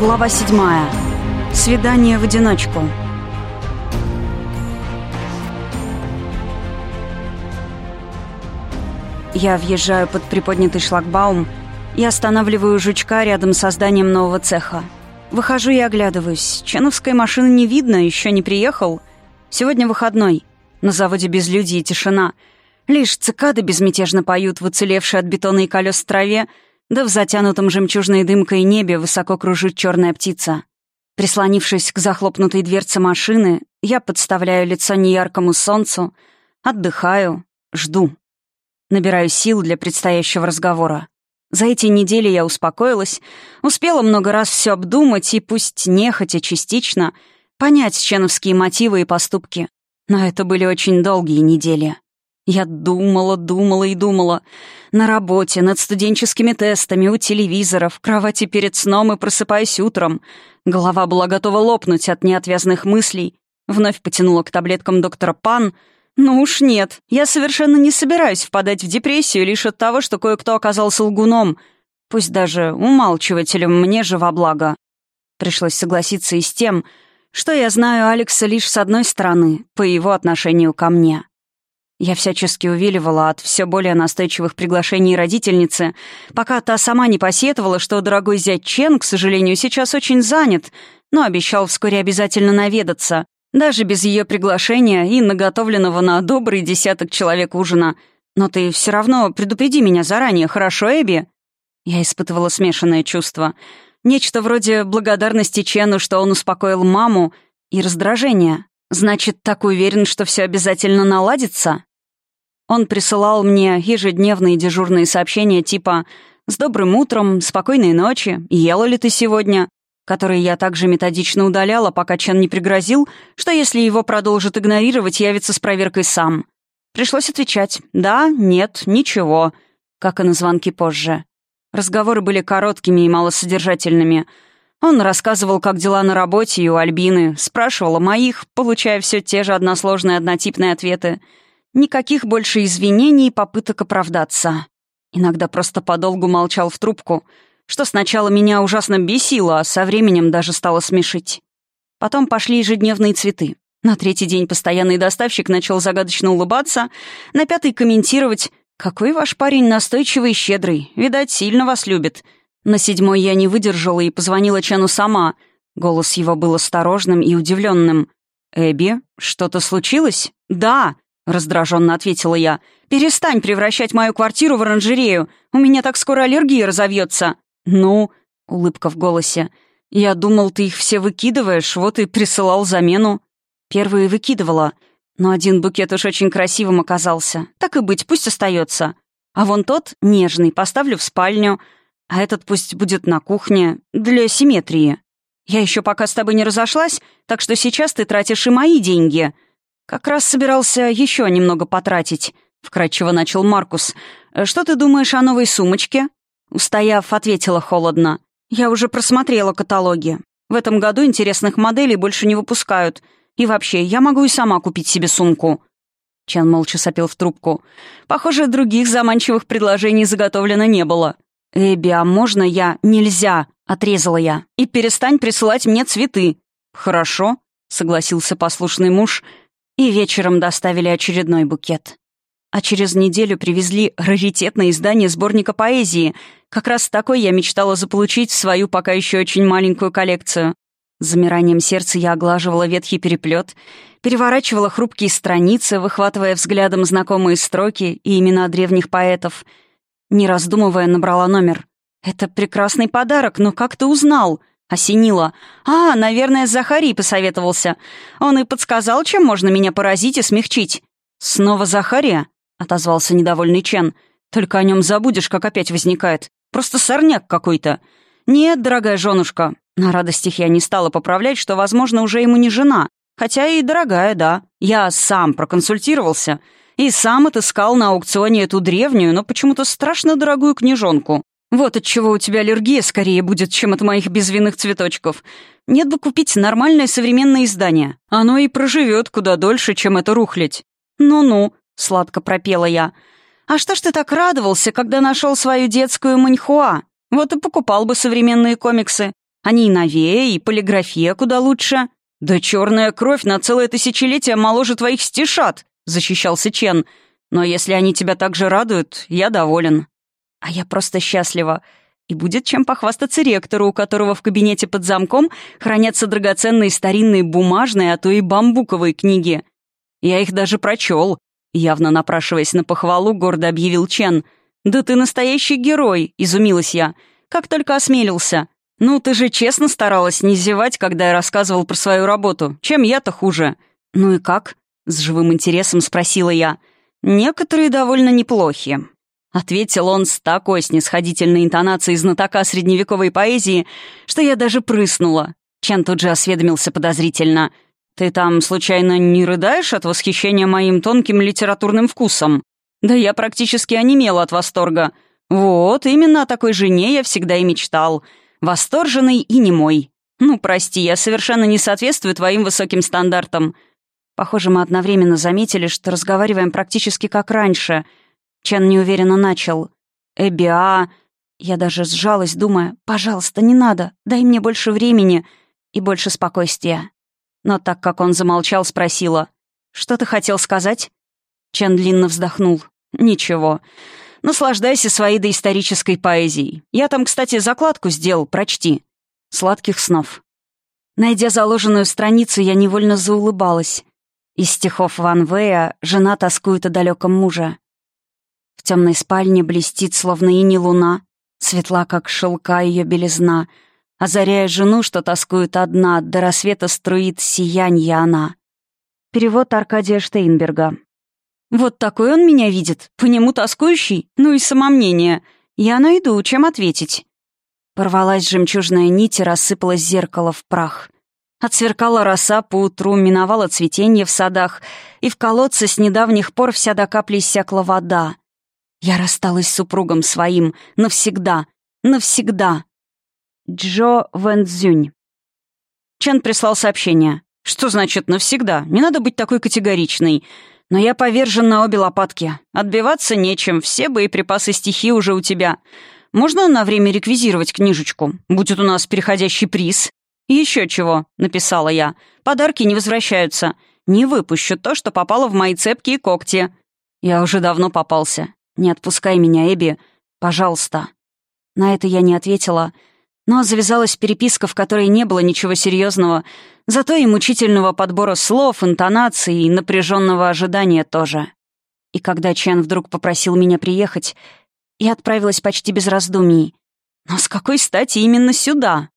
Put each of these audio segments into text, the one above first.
Глава седьмая. Свидание в одиночку. Я въезжаю под приподнятый шлагбаум и останавливаю жучка рядом с зданием нового цеха. Выхожу и оглядываюсь. Ченовской машины не видно, еще не приехал. Сегодня выходной. На заводе безлюдье и тишина. Лишь цикады безмятежно поют в уцелевшей от бетона и колес траве, да в затянутом жемчужной дымкой небе высоко кружит черная птица. Прислонившись к захлопнутой дверце машины, я подставляю лицо неяркому солнцу, отдыхаю, жду. Набираю сил для предстоящего разговора. За эти недели я успокоилась, успела много раз все обдумать и, пусть нехотя, частично, понять ченовские мотивы и поступки. Но это были очень долгие недели. Я думала, думала и думала. На работе, над студенческими тестами, у телевизора, в кровати перед сном и просыпаясь утром. Голова была готова лопнуть от неотвязных мыслей. Вновь потянула к таблеткам доктора Пан. Ну уж нет, я совершенно не собираюсь впадать в депрессию лишь от того, что кое-кто оказался лгуном. Пусть даже умалчивателем мне же во благо. Пришлось согласиться и с тем, что я знаю Алекса лишь с одной стороны, по его отношению ко мне. Я всячески увиливала от все более настойчивых приглашений родительницы, пока та сама не посетовала, что дорогой зять Чен, к сожалению, сейчас очень занят, но обещал вскоре обязательно наведаться, даже без ее приглашения и наготовленного на добрый десяток человек ужина. Но ты все равно предупреди меня заранее, хорошо, Эбби?» Я испытывала смешанное чувство. Нечто вроде благодарности Чену, что он успокоил маму, и раздражения. Значит, так уверен, что все обязательно наладится? Он присылал мне ежедневные дежурные сообщения типа «С добрым утром», «Спокойной ночи», «Ела ли ты сегодня?», которые я также методично удаляла, пока Чен не пригрозил, что если его продолжит игнорировать, явится с проверкой сам. Пришлось отвечать «да», «нет», «ничего», как и на звонки позже. Разговоры были короткими и малосодержательными. Он рассказывал, как дела на работе и у Альбины, спрашивал о моих, получая все те же односложные однотипные ответы — Никаких больше извинений и попыток оправдаться. Иногда просто подолгу молчал в трубку, что сначала меня ужасно бесило, а со временем даже стало смешить. Потом пошли ежедневные цветы. На третий день постоянный доставщик начал загадочно улыбаться, на пятый комментировать «Какой ваш парень настойчивый и щедрый, видать, сильно вас любит». На седьмой я не выдержала и позвонила Чану сама. Голос его был осторожным и удивленным. «Эбби, что-то случилось?» «Да», Раздраженно ответила я. «Перестань превращать мою квартиру в оранжерею. У меня так скоро аллергия разовьется». «Ну...» — улыбка в голосе. «Я думал, ты их все выкидываешь, вот и присылал замену». Первые выкидывала, но один букет уж очень красивым оказался. Так и быть, пусть остается. А вон тот, нежный, поставлю в спальню, а этот пусть будет на кухне, для симметрии. Я еще пока с тобой не разошлась, так что сейчас ты тратишь и мои деньги». «Как раз собирался еще немного потратить», — вкратчиво начал Маркус. «Э, «Что ты думаешь о новой сумочке?» Устояв, ответила холодно. «Я уже просмотрела каталоги. В этом году интересных моделей больше не выпускают. И вообще, я могу и сама купить себе сумку». Чан молча сопел в трубку. «Похоже, других заманчивых предложений заготовлено не было». «Эбби, а можно я...» «Нельзя!» — отрезала я. «И перестань присылать мне цветы». «Хорошо», — согласился послушный муж и вечером доставили очередной букет. А через неделю привезли раритетное издание сборника поэзии. Как раз такой я мечтала заполучить в свою пока еще очень маленькую коллекцию. Замиранием сердца я оглаживала ветхий переплет, переворачивала хрупкие страницы, выхватывая взглядом знакомые строки и имена древних поэтов. Не раздумывая, набрала номер. «Это прекрасный подарок, но как ты узнал?» Осенило. «А, наверное, Захарий посоветовался. Он и подсказал, чем можно меня поразить и смягчить». «Снова Захария?» — отозвался недовольный Чен. «Только о нем забудешь, как опять возникает. Просто сорняк какой-то». «Нет, дорогая женушка». На радостях я не стала поправлять, что, возможно, уже ему не жена. Хотя и дорогая, да. Я сам проконсультировался. И сам отыскал на аукционе эту древнюю, но почему-то страшно дорогую книжонку. Вот от чего у тебя аллергия скорее будет, чем от моих безвинных цветочков. Нет бы купить нормальное современное издание. Оно и проживет куда дольше, чем это рухлядь. Ну-ну, сладко пропела я. А что ж ты так радовался, когда нашел свою детскую маньхуа? Вот и покупал бы современные комиксы. Они и новее, и полиграфия куда лучше». «Да черная кровь на целое тысячелетие моложе твоих стишат», — защищался Чен. «Но если они тебя так же радуют, я доволен». «А я просто счастлива. И будет чем похвастаться ректору, у которого в кабинете под замком хранятся драгоценные старинные бумажные, а то и бамбуковые книги. Я их даже прочел. Явно напрашиваясь на похвалу, гордо объявил Чен. «Да ты настоящий герой!» — изумилась я. «Как только осмелился. Ну, ты же честно старалась не зевать, когда я рассказывал про свою работу. Чем я-то хуже?» «Ну и как?» — с живым интересом спросила я. «Некоторые довольно неплохи. Ответил он с такой снисходительной интонацией знатока средневековой поэзии, что я даже прыснула. Чен тут же осведомился подозрительно. «Ты там, случайно, не рыдаешь от восхищения моим тонким литературным вкусом?» «Да я практически онемела от восторга. Вот, именно о такой жене я всегда и мечтал. Восторженный и немой. Ну, прости, я совершенно не соответствую твоим высоким стандартам». Похоже, мы одновременно заметили, что разговариваем практически как раньше — Чен неуверенно начал. «Эбби, а...» Я даже сжалась, думая, «Пожалуйста, не надо, дай мне больше времени и больше спокойствия». Но так как он замолчал, спросила, «Что ты хотел сказать?» Чен длинно вздохнул. «Ничего. Наслаждайся своей доисторической поэзией. Я там, кстати, закладку сделал, прочти. Сладких снов». Найдя заложенную страницу, я невольно заулыбалась. Из стихов Ван Вэя «Жена тоскует о далеком муже». В темной спальне блестит, словно и не луна, светла, как шелка ее белизна, озаряя жену, что тоскует одна, до рассвета струит сиянье она. Перевод Аркадия Штейнберга. «Вот такой он меня видит, по нему тоскующий, ну и самомнение. Я найду, чем ответить». Порвалась жемчужная нить и рассыпалось зеркало в прах. Отсверкала роса поутру, миновало цветение в садах, и в колодце с недавних пор вся до капли иссякла вода. Я рассталась с супругом своим. Навсегда. Навсегда. Джо Вэнцзюнь. Чен прислал сообщение. «Что значит навсегда? Не надо быть такой категоричной. Но я повержен на обе лопатки. Отбиваться нечем, все боеприпасы стихи уже у тебя. Можно на время реквизировать книжечку? Будет у нас переходящий приз». еще чего», — написала я. «Подарки не возвращаются. Не выпущу то, что попало в мои цепкие когти». Я уже давно попался. «Не отпускай меня, Эбби. Пожалуйста». На это я не ответила, но завязалась переписка, в которой не было ничего серьезного, зато и мучительного подбора слов, интонаций и напряженного ожидания тоже. И когда Чен вдруг попросил меня приехать, я отправилась почти без раздумий. Но с какой стати именно сюда?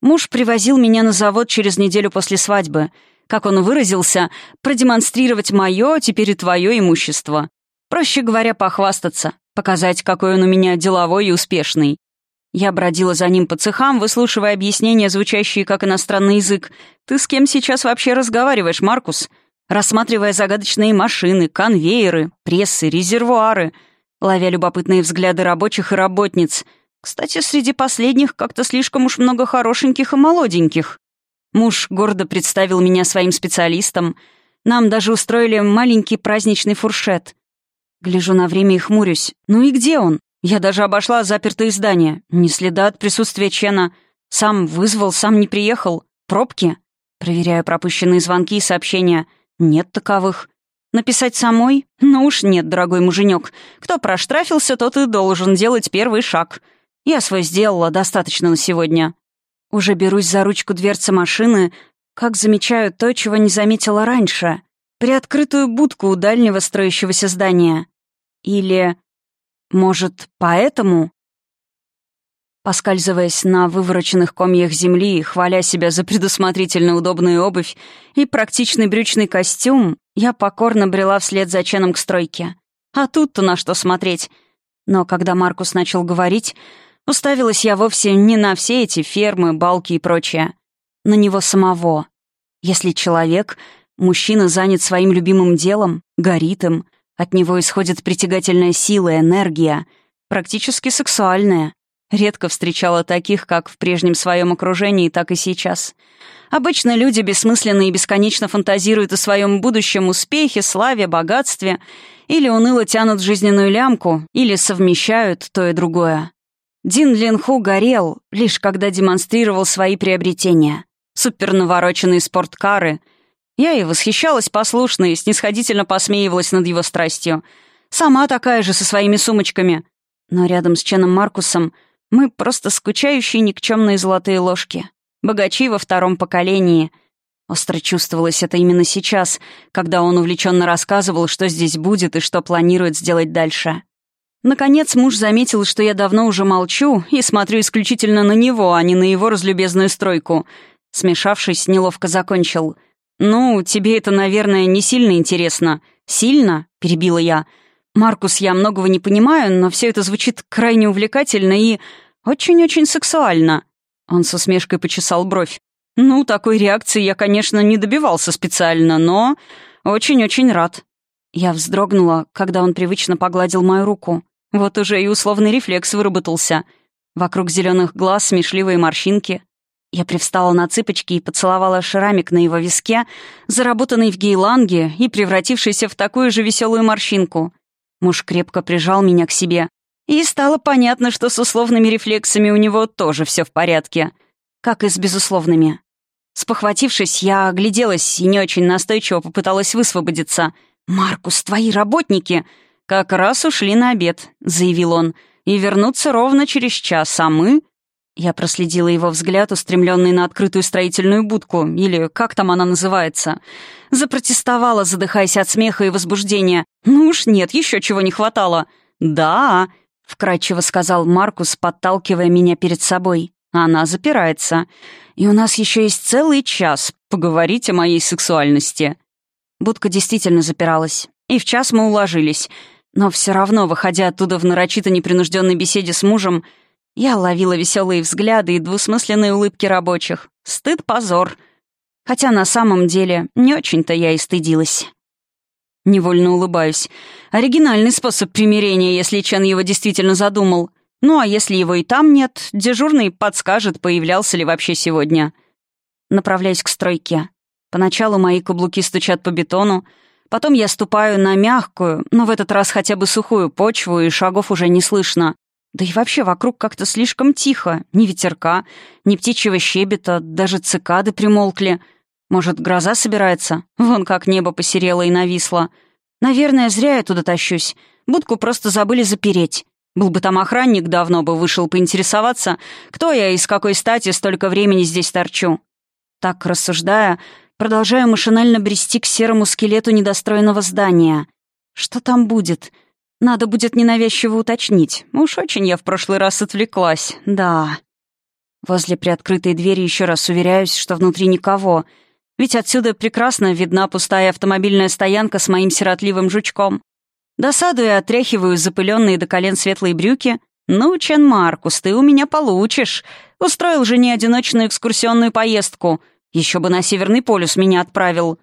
Муж привозил меня на завод через неделю после свадьбы. Как он выразился, продемонстрировать мое, теперь и твое имущество. Проще говоря, похвастаться, показать, какой он у меня деловой и успешный. Я бродила за ним по цехам, выслушивая объяснения, звучащие как иностранный язык. «Ты с кем сейчас вообще разговариваешь, Маркус?» Рассматривая загадочные машины, конвейеры, прессы, резервуары, ловя любопытные взгляды рабочих и работниц. Кстати, среди последних как-то слишком уж много хорошеньких и молоденьких. Муж гордо представил меня своим специалистам. Нам даже устроили маленький праздничный фуршет. Гляжу на время и хмурюсь. Ну и где он? Я даже обошла запертые здания. Ни следа от присутствия Чена. Сам вызвал, сам не приехал. Пробки? Проверяю пропущенные звонки и сообщения. Нет таковых. Написать самой? Ну уж нет, дорогой муженек. Кто проштрафился, тот и должен делать первый шаг. Я свой сделала достаточно на сегодня. Уже берусь за ручку дверцы машины, как замечаю то, чего не заметила раньше. Приоткрытую будку у дальнего строящегося здания. Или, может, поэтому? Поскальзываясь на вывороченных комьях земли хваля себя за предусмотрительно удобную обувь и практичный брючный костюм, я покорно брела вслед за Ченом к стройке. А тут-то на что смотреть. Но когда Маркус начал говорить, уставилась я вовсе не на все эти фермы, балки и прочее. На него самого. Если человек, мужчина занят своим любимым делом, горит им — от него исходит притягательная сила, энергия, практически сексуальная. Редко встречала таких, как в прежнем своем окружении, так и сейчас. Обычно люди бессмысленно и бесконечно фантазируют о своем будущем успехе, славе, богатстве, или уныло тянут жизненную лямку, или совмещают то и другое. Дин Линху горел, лишь когда демонстрировал свои приобретения. Супернавороченные спорткары. Я и восхищалась послушно и снисходительно посмеивалась над его страстью. Сама такая же со своими сумочками. Но рядом с Ченом Маркусом мы просто скучающие никчемные золотые ложки. Богачи во втором поколении. Остро чувствовалось это именно сейчас, когда он увлеченно рассказывал, что здесь будет и что планирует сделать дальше. Наконец муж заметил, что я давно уже молчу и смотрю исключительно на него, а не на его разлюбезную стройку. Смешавшись, неловко закончил. «Ну, тебе это, наверное, не сильно интересно». «Сильно?» — перебила я. «Маркус, я многого не понимаю, но все это звучит крайне увлекательно и очень-очень сексуально». Он с усмешкой почесал бровь. «Ну, такой реакции я, конечно, не добивался специально, но очень-очень рад». Я вздрогнула, когда он привычно погладил мою руку. Вот уже и условный рефлекс выработался. Вокруг зеленых глаз смешливые морщинки. Я привстала на цыпочки и поцеловала шрамик на его виске, заработанный в гейланге и превратившийся в такую же веселую морщинку. Муж крепко прижал меня к себе. И стало понятно, что с условными рефлексами у него тоже все в порядке. Как и с безусловными. Спохватившись, я огляделась и не очень настойчиво попыталась высвободиться. «Маркус, твои работники!» «Как раз ушли на обед», — заявил он, — «и вернутся ровно через час, а мы...» Я проследила его взгляд, устремленный на открытую строительную будку, или как там она называется. Запротестовала, задыхаясь от смеха и возбуждения. «Ну уж нет, еще чего не хватало». «Да», — вкрадчиво сказал Маркус, подталкивая меня перед собой. «Она запирается. И у нас еще есть целый час поговорить о моей сексуальности». Будка действительно запиралась. И в час мы уложились — но все равно, выходя оттуда в нарочито непринужденной беседе с мужем, я ловила веселые взгляды и двусмысленные улыбки рабочих. Стыд, позор. Хотя на самом деле не очень-то я и стыдилась. Невольно улыбаюсь. Оригинальный способ примирения, если Чен его действительно задумал. Ну а если его и там нет, дежурный подскажет, появлялся ли вообще сегодня. Направляюсь к стройке. Поначалу мои каблуки стучат по бетону, Потом я ступаю на мягкую, но в этот раз хотя бы сухую почву, и шагов уже не слышно. Да и вообще вокруг как-то слишком тихо. Ни ветерка, ни птичьего щебета, даже цикады примолкли. Может, гроза собирается? Вон как небо посерело и нависло. Наверное, зря я туда тащусь. Будку просто забыли запереть. Был бы там охранник, давно бы вышел поинтересоваться, кто я и с какой стати столько времени здесь торчу. Так рассуждая, Продолжаю машинально брести к серому скелету недостроенного здания. Что там будет? Надо будет ненавязчиво уточнить. Уж очень я в прошлый раз отвлеклась. Да. Возле приоткрытой двери еще раз уверяюсь, что внутри никого. Ведь отсюда прекрасно видна пустая автомобильная стоянка с моим сиротливым жучком. Досадуя, отряхиваю запыленные до колен светлые брюки. «Ну, Чен Маркус, ты у меня получишь. Устроил же не одиночную экскурсионную поездку. Еще бы на Северный полюс меня отправил.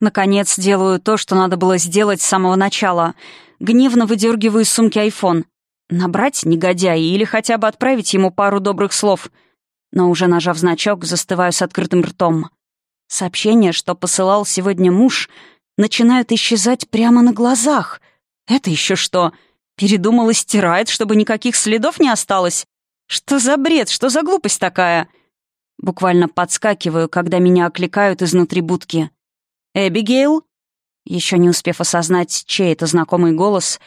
Наконец, делаю то, что надо было сделать с самого начала. Гневно выдергиваю из сумки айфон. Набрать негодяя или хотя бы отправить ему пару добрых слов. Но уже нажав значок, застываю с открытым ртом. Сообщения, что посылал сегодня муж, начинают исчезать прямо на глазах. Это еще что? Передумал и стирает, чтобы никаких следов не осталось? Что за бред, что за глупость такая? Буквально подскакиваю, когда меня окликают изнутри будки. «Эбигейл?» Еще не успев осознать, чей это знакомый голос,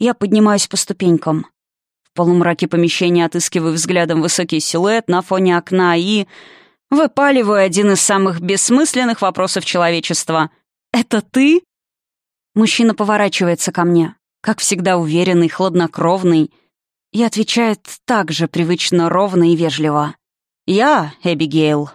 я поднимаюсь по ступенькам. В полумраке помещения отыскиваю взглядом высокий силуэт на фоне окна и... Выпаливаю один из самых бессмысленных вопросов человечества. «Это ты?» Мужчина поворачивается ко мне, как всегда уверенный, хладнокровный, и отвечает так же привычно ровно и вежливо. «Я, Эбигейл,